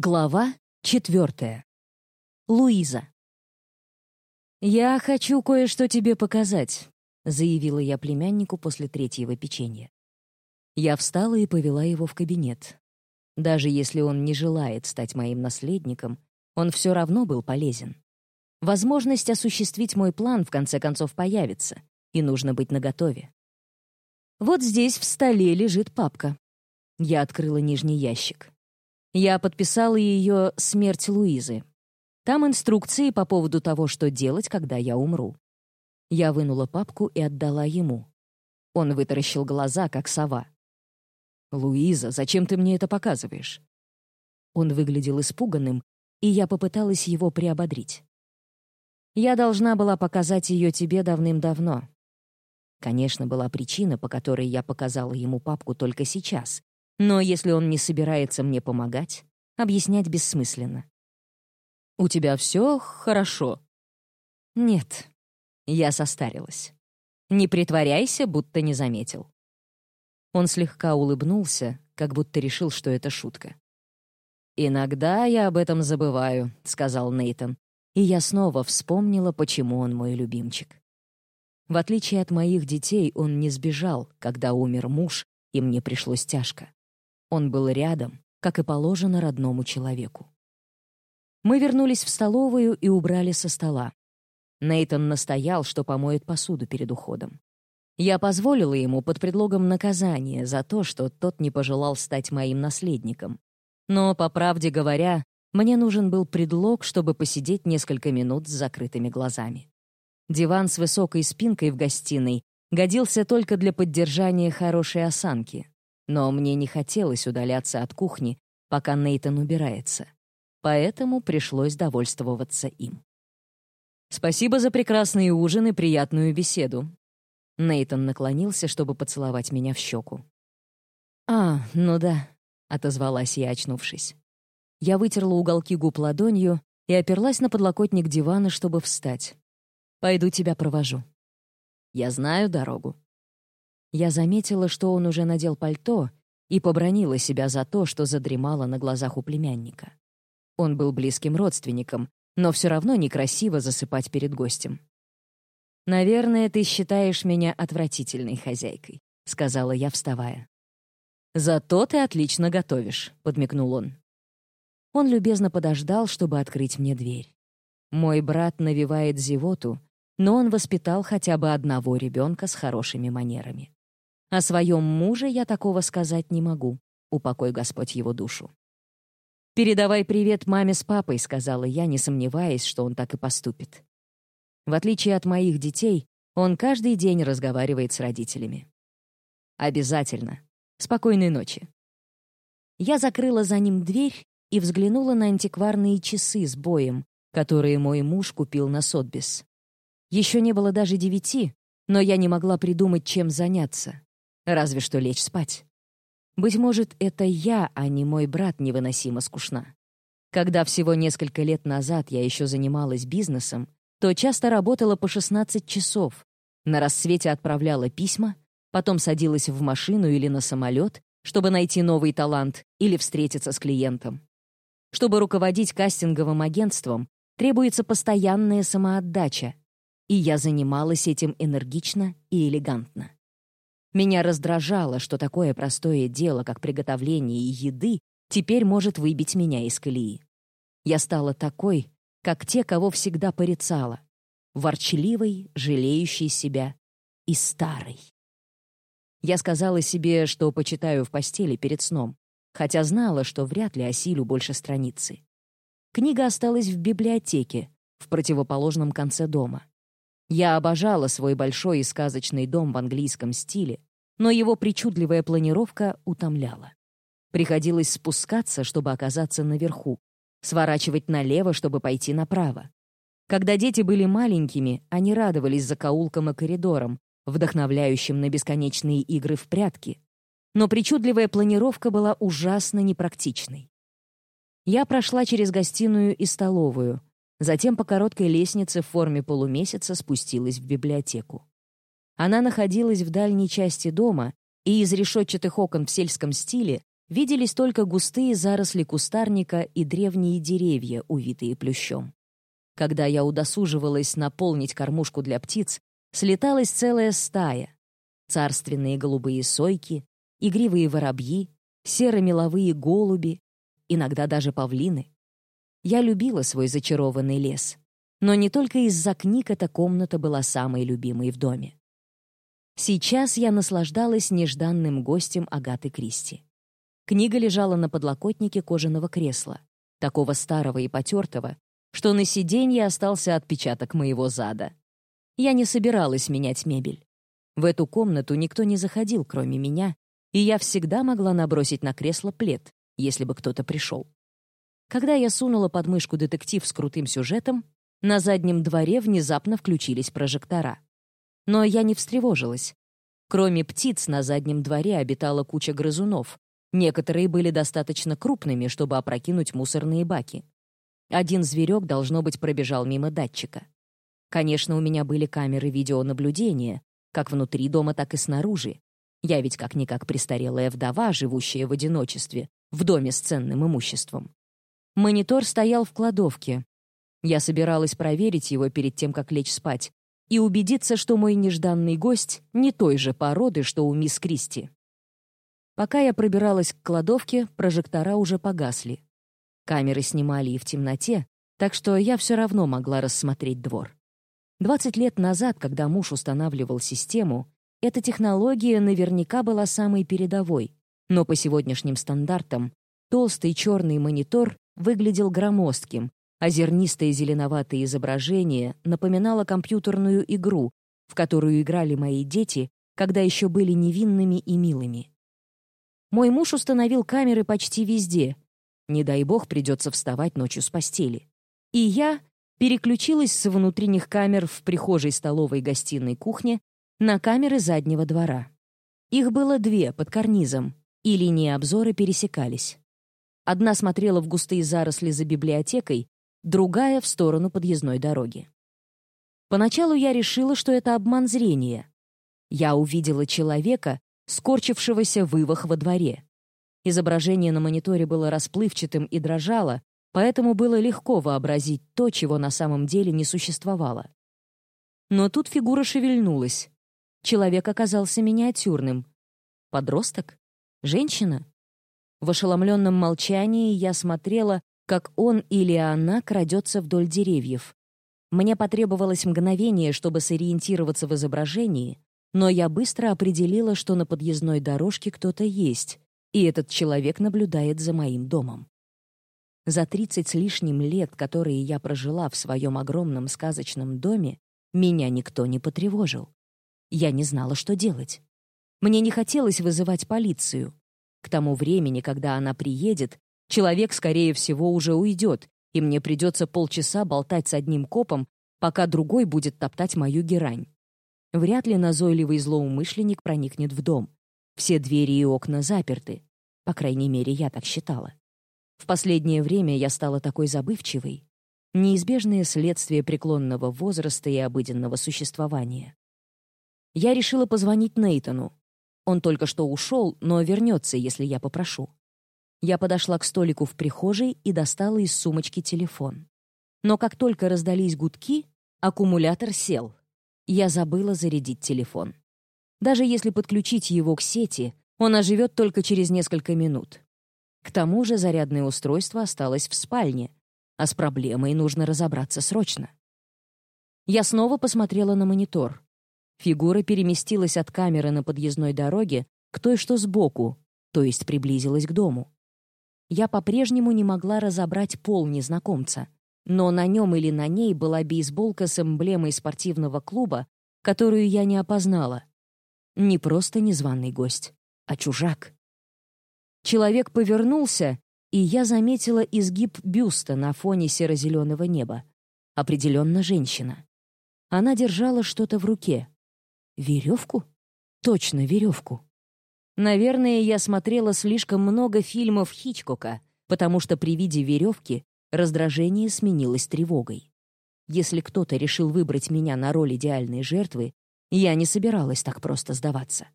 Глава четвертая. Луиза. «Я хочу кое-что тебе показать», — заявила я племяннику после третьего печенья. Я встала и повела его в кабинет. Даже если он не желает стать моим наследником, он все равно был полезен. Возможность осуществить мой план в конце концов появится, и нужно быть наготове. Вот здесь в столе лежит папка. Я открыла нижний ящик. Я подписала ее «Смерть Луизы». Там инструкции по поводу того, что делать, когда я умру. Я вынула папку и отдала ему. Он вытаращил глаза, как сова. «Луиза, зачем ты мне это показываешь?» Он выглядел испуганным, и я попыталась его приободрить. «Я должна была показать ее тебе давным-давно». Конечно, была причина, по которой я показала ему папку только сейчас, но если он не собирается мне помогать, объяснять бессмысленно. «У тебя все хорошо?» «Нет, я состарилась. Не притворяйся, будто не заметил». Он слегка улыбнулся, как будто решил, что это шутка. «Иногда я об этом забываю», — сказал Нейтон, и я снова вспомнила, почему он мой любимчик. В отличие от моих детей, он не сбежал, когда умер муж, и мне пришлось тяжко. Он был рядом, как и положено родному человеку. Мы вернулись в столовую и убрали со стола. Нейтон настоял, что помоет посуду перед уходом. Я позволила ему под предлогом наказания за то, что тот не пожелал стать моим наследником. Но, по правде говоря, мне нужен был предлог, чтобы посидеть несколько минут с закрытыми глазами. Диван с высокой спинкой в гостиной годился только для поддержания хорошей осанки, но мне не хотелось удаляться от кухни, пока Нейтан убирается. Поэтому пришлось довольствоваться им. «Спасибо за прекрасный ужин и приятную беседу». Нейтан наклонился, чтобы поцеловать меня в щеку. «А, ну да», — отозвалась я, очнувшись. Я вытерла уголки губ ладонью и оперлась на подлокотник дивана, чтобы встать. «Пойду тебя провожу». «Я знаю дорогу», я заметила, что он уже надел пальто, и побронила себя за то, что задремала на глазах у племянника. Он был близким родственником, но все равно некрасиво засыпать перед гостем. «Наверное, ты считаешь меня отвратительной хозяйкой», — сказала я, вставая. «Зато ты отлично готовишь», — подмигнул он. Он любезно подождал, чтобы открыть мне дверь. Мой брат навевает зевоту, но он воспитал хотя бы одного ребенка с хорошими манерами. О своем муже я такого сказать не могу. Упокой Господь его душу. «Передавай привет маме с папой», — сказала я, не сомневаясь, что он так и поступит. В отличие от моих детей, он каждый день разговаривает с родителями. «Обязательно. Спокойной ночи». Я закрыла за ним дверь и взглянула на антикварные часы с боем, которые мой муж купил на Сотбис. Еще не было даже девяти, но я не могла придумать, чем заняться. Разве что лечь спать. Быть может, это я, а не мой брат, невыносимо скучна. Когда всего несколько лет назад я еще занималась бизнесом, то часто работала по 16 часов. На рассвете отправляла письма, потом садилась в машину или на самолет, чтобы найти новый талант или встретиться с клиентом. Чтобы руководить кастинговым агентством, требуется постоянная самоотдача, и я занималась этим энергично и элегантно. Меня раздражало, что такое простое дело, как приготовление еды, теперь может выбить меня из колеи. Я стала такой, как те, кого всегда порицала. Ворчливой, жалеющей себя и старой. Я сказала себе, что почитаю в постели перед сном, хотя знала, что вряд ли осилю больше страницы. Книга осталась в библиотеке, в противоположном конце дома. Я обожала свой большой и сказочный дом в английском стиле, но его причудливая планировка утомляла. Приходилось спускаться, чтобы оказаться наверху, сворачивать налево, чтобы пойти направо. Когда дети были маленькими, они радовались закоулкам и коридорам, вдохновляющим на бесконечные игры в прятки. Но причудливая планировка была ужасно непрактичной. Я прошла через гостиную и столовую, Затем по короткой лестнице в форме полумесяца спустилась в библиотеку. Она находилась в дальней части дома, и из решетчатых окон в сельском стиле виделись только густые заросли кустарника и древние деревья, увитые плющом. Когда я удосуживалась наполнить кормушку для птиц, слеталась целая стая. Царственные голубые сойки, игривые воробьи, серо-меловые голуби, иногда даже павлины. Я любила свой зачарованный лес. Но не только из-за книг эта комната была самой любимой в доме. Сейчас я наслаждалась нежданным гостем Агаты Кристи. Книга лежала на подлокотнике кожаного кресла, такого старого и потертого, что на сиденье остался отпечаток моего зада. Я не собиралась менять мебель. В эту комнату никто не заходил, кроме меня, и я всегда могла набросить на кресло плед, если бы кто-то пришел. Когда я сунула под мышку детектив с крутым сюжетом, на заднем дворе внезапно включились прожектора. Но я не встревожилась. Кроме птиц, на заднем дворе обитала куча грызунов. Некоторые были достаточно крупными, чтобы опрокинуть мусорные баки. Один зверек, должно быть, пробежал мимо датчика. Конечно, у меня были камеры видеонаблюдения, как внутри дома, так и снаружи. Я ведь как-никак престарелая вдова, живущая в одиночестве, в доме с ценным имуществом. Монитор стоял в кладовке. Я собиралась проверить его перед тем, как лечь спать, и убедиться, что мой нежданный гость не той же породы, что у мисс Кристи. Пока я пробиралась к кладовке, прожектора уже погасли. Камеры снимали и в темноте, так что я все равно могла рассмотреть двор. 20 лет назад, когда муж устанавливал систему, эта технология наверняка была самой передовой, но по сегодняшним стандартам толстый черный монитор выглядел громоздким, а зернистое зеленоватое изображение напоминало компьютерную игру, в которую играли мои дети, когда еще были невинными и милыми. Мой муж установил камеры почти везде. Не дай бог придется вставать ночью с постели. И я переключилась с внутренних камер в прихожей, столовой, гостиной, кухне на камеры заднего двора. Их было две под карнизом, и линии обзора пересекались. Одна смотрела в густые заросли за библиотекой, другая — в сторону подъездной дороги. Поначалу я решила, что это обман зрения. Я увидела человека, скорчившегося вывах во дворе. Изображение на мониторе было расплывчатым и дрожало, поэтому было легко вообразить то, чего на самом деле не существовало. Но тут фигура шевельнулась. Человек оказался миниатюрным. Подросток? Женщина? В ошеломленном молчании я смотрела, как он или она крадется вдоль деревьев. Мне потребовалось мгновение, чтобы сориентироваться в изображении, но я быстро определила, что на подъездной дорожке кто-то есть, и этот человек наблюдает за моим домом. За тридцать с лишним лет, которые я прожила в своем огромном сказочном доме, меня никто не потревожил. Я не знала, что делать. Мне не хотелось вызывать полицию. К тому времени, когда она приедет, человек, скорее всего, уже уйдет, и мне придется полчаса болтать с одним копом, пока другой будет топтать мою герань. Вряд ли назойливый злоумышленник проникнет в дом. Все двери и окна заперты. По крайней мере, я так считала. В последнее время я стала такой забывчивой. Неизбежное следствие преклонного возраста и обыденного существования. Я решила позвонить Нейтану. Он только что ушел, но вернется, если я попрошу. Я подошла к столику в прихожей и достала из сумочки телефон. Но как только раздались гудки, аккумулятор сел. Я забыла зарядить телефон. Даже если подключить его к сети, он оживет только через несколько минут. К тому же зарядное устройство осталось в спальне, а с проблемой нужно разобраться срочно. Я снова посмотрела на монитор. Фигура переместилась от камеры на подъездной дороге к той, что сбоку, то есть приблизилась к дому. Я по-прежнему не могла разобрать пол незнакомца, но на нем или на ней была бейсболка с эмблемой спортивного клуба, которую я не опознала. Не просто незваный гость, а чужак. Человек повернулся, и я заметила изгиб бюста на фоне серо-зеленого неба. Определенно женщина. Она держала что-то в руке. Веревку? Точно, веревку. Наверное, я смотрела слишком много фильмов Хичкока, потому что при виде веревки раздражение сменилось тревогой. Если кто-то решил выбрать меня на роль идеальной жертвы, я не собиралась так просто сдаваться.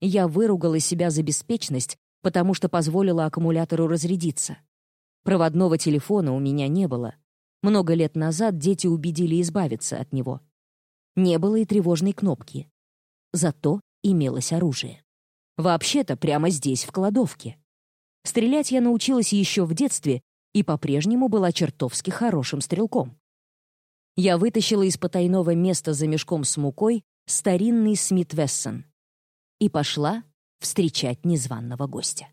Я выругала себя за беспечность, потому что позволила аккумулятору разрядиться. Проводного телефона у меня не было. Много лет назад дети убедили избавиться от него. Не было и тревожной кнопки. Зато имелось оружие. Вообще-то прямо здесь, в кладовке. Стрелять я научилась еще в детстве и по-прежнему была чертовски хорошим стрелком. Я вытащила из потайного места за мешком с мукой старинный Смит Вессон и пошла встречать незваного гостя.